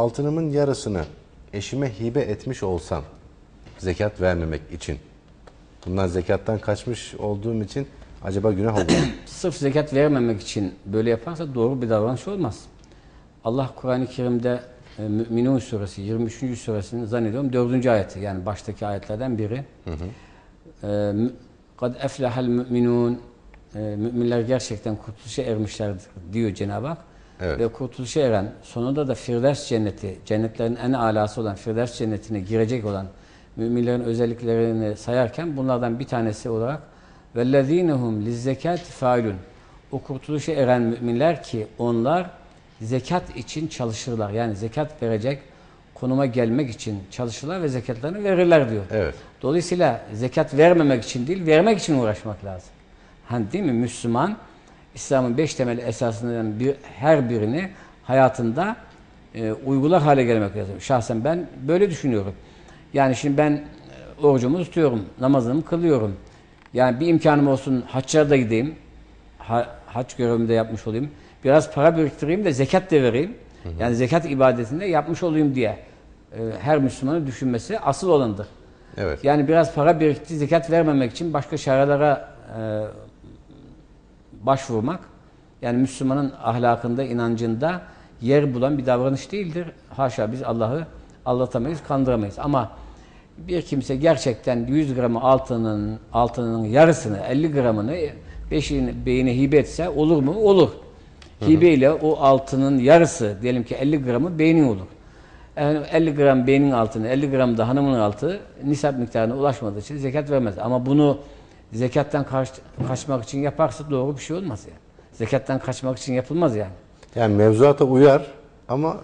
Altınımın yarısını eşime hibe etmiş olsam zekat vermemek için bundan zekattan kaçmış olduğum için acaba günah olur mu? Sırf zekat vermemek için böyle yaparsa doğru bir davranış olmaz. Allah Kur'an-ı Kerim'de e, Müminun Suresi 23. suresinin zannediyorum 4. ayeti yani baştaki ayetlerden biri. Hı hı. E, al-Müminun e, müminler gerçekten kurtuluşa ermişlerdir diyor Cenab-ı Hak. Evet. Ve kurtuluşa eren sonunda da Firdevs cenneti, cennetlerin en alası olan Firdevs cennetine girecek olan müminlerin özelliklerini sayarken bunlardan bir tanesi olarak vellezinehum lizzekati failun. O kurtuluşa eren müminler ki onlar zekat için çalışırlar. Yani zekat verecek konuma gelmek için çalışırlar ve zekatlarını verirler diyor. Evet. Dolayısıyla zekat vermemek için değil, vermek için uğraşmak lazım. Hani değil mi? Müslüman, İslam'ın beş temel esasından bir, her birini hayatında e, uygular hale gelmek lazım. Şahsen ben böyle düşünüyorum. Yani şimdi ben e, orucumu tutuyorum, namazımı kılıyorum. Yani bir imkanım olsun hacca da gideyim, ha, hac görevimi de yapmış olayım. Biraz para biriktireyim de zekat da vereyim. Yani zekat ibadetinde yapmış olayım diye e, her Müslümanın düşünmesi asıl olandır. Evet. Yani biraz para birikti, zekat vermemek için başka çarelere e, başvurmak, yani Müslümanın ahlakında, inancında yer bulan bir davranış değildir. Haşa biz Allah'ı aldatamayız, kandıramayız. Ama bir kimse gerçekten 100 gramı altının altının yarısını, 50 gramını beşini beyine hibe etse olur mu? Olur. Hibe ile o altının yarısı, diyelim ki 50 gramı beynin olur. Yani 50 gram beynin altını, 50 gram da hanımın altı nisap miktarına ulaşmadığı için zekat vermez. Ama bunu zekattan kaç, kaçmak için yaparsa doğru bir şey olmaz yani. Zekattan kaçmak için yapılmaz yani. Yani mevzuata uyar ama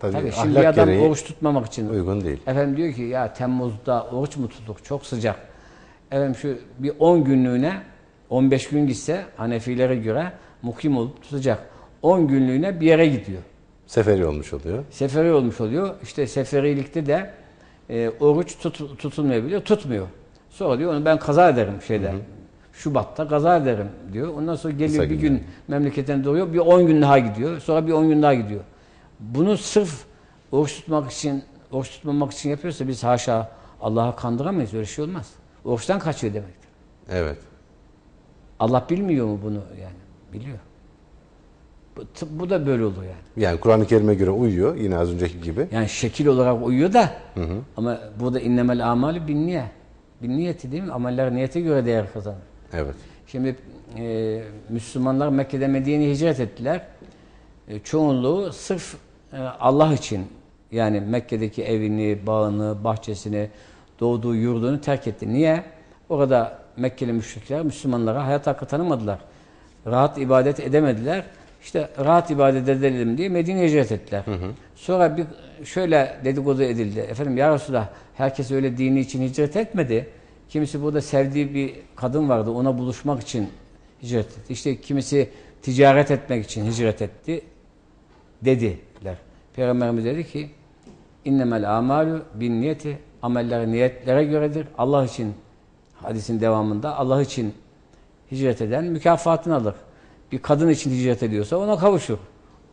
tabii, Tabii şimdi ahlak adam gereği oruç tutmamak için uygun değil. Efendim diyor ki ya Temmuz'da oruç mu tutulur? Çok sıcak. Efendim şu bir 10 günlüğüne 15 gün gitse Hanefilere göre mukim olup tutacak. 10 günlüğüne bir yere gidiyor. Seferi olmuş oluyor. Seferi olmuş oluyor. İşte seferilikte de e, oruç tut, tutulmayabiliyor. Tutmuyor. Sonra diyor onu ben kaza ederim şeyde. Şubat'ta kaza ederim diyor. Ondan sonra geliyor Kısa bir günler. gün memleketine doğuyor. Bir 10 gün daha gidiyor. Sonra bir 10 gün daha gidiyor. Bunu sırf oruç tutmak için, oruç tutmamak için yapıyorsa biz haşa Allah'a kandıramayız. Öyle şey olmaz. Oruçtan kaçıyor demektir. Evet. Allah bilmiyor mu bunu yani? Biliyor. Bu, da böyle olur yani. Yani Kur'an-ı Kerim'e göre uyuyor yine az önceki gibi. Yani şekil olarak uyuyor da ama burada innemel amali bin niye. Bin niyeti değil mi? Ameller niyete göre değer kazanır. Evet. Şimdi e, Müslümanlar Mekke'de Medine'ye hicret ettiler. E, çoğunluğu sırf e, Allah için yani Mekke'deki evini, bağını, bahçesini, doğduğu yurdunu terk etti. Niye? Orada Mekkeli müşrikler Müslümanlara hayat hakkı tanımadılar. Rahat ibadet edemediler. İşte rahat ibadet edelim diye Medine'ye hicret ettiler. Sonra bir şöyle dedikodu edildi. Efendim ya Resulallah herkes öyle dini için hicret etmedi. Kimisi burada sevdiği bir kadın vardı. Ona buluşmak için hicret etti. İşte kimisi ticaret etmek için hicret etti dediler. Peygamberimiz dedi ki innemel amalu bin niyeti ameller niyetlere göredir. Allah için hadisin devamında Allah için hicret eden mükafatını alır. Bir kadın için hicret ediyorsa ona kavuşur.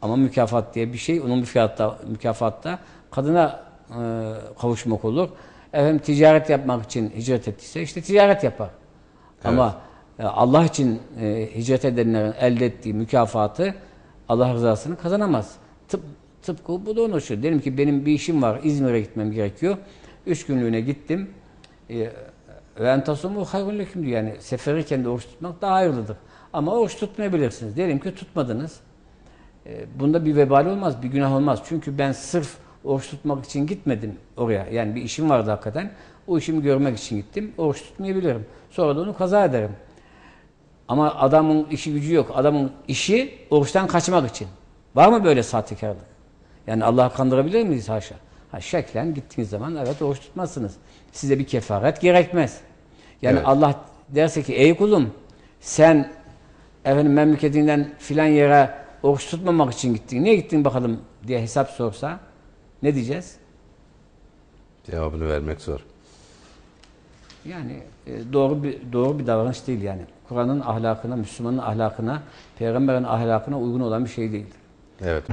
Ama mükafat diye bir şey, onun mükafatta, mükafatta kadına e, kavuşmak olur. Efendim ticaret yapmak için hicret ettiyse işte ticaret yapar. Ama e, Allah için e, hicret edenlerin elde ettiği mükafatı Allah rızasını kazanamaz. Tıp, tıpkı bu da onun için. Dedim ki benim bir işim var, İzmir'e gitmem gerekiyor. Üç günlüğüne gittim. E, ve entasumu hayrun leküm diyor. Yani seferiyken de oruç tutmak daha hayırlıdır. Ama oruç tutmayabilirsiniz. Diyelim ki tutmadınız. E, bunda bir vebal olmaz, bir günah olmaz. Çünkü ben sırf oruç tutmak için gitmedim oraya. Yani bir işim vardı hakikaten. O işimi görmek için gittim. Oruç tutmayabilirim. Sonra da onu kaza ederim. Ama adamın işi gücü yok. Adamın işi oruçtan kaçmak için. Var mı böyle sahtekarlık? Yani Allah'ı kandırabilir miyiz haşa? Ha, şeklen gittiğiniz zaman evet oruç tutmazsınız. Size bir kefaret gerekmez. Yani Evet. Allah derse ki ey kulum sen efendim memleketinden filan yere oruç tutmamak için gittin. Niye gittin bakalım diye hesap sorsa ne diyeceğiz? Cevabını vermek zor. Yani e, doğru bir doğru bir davranış değil yani. Kur'an'ın ahlakına, Müslümanın ahlakına, peygamberin ahlakına uygun olan bir şey değildir. Evet.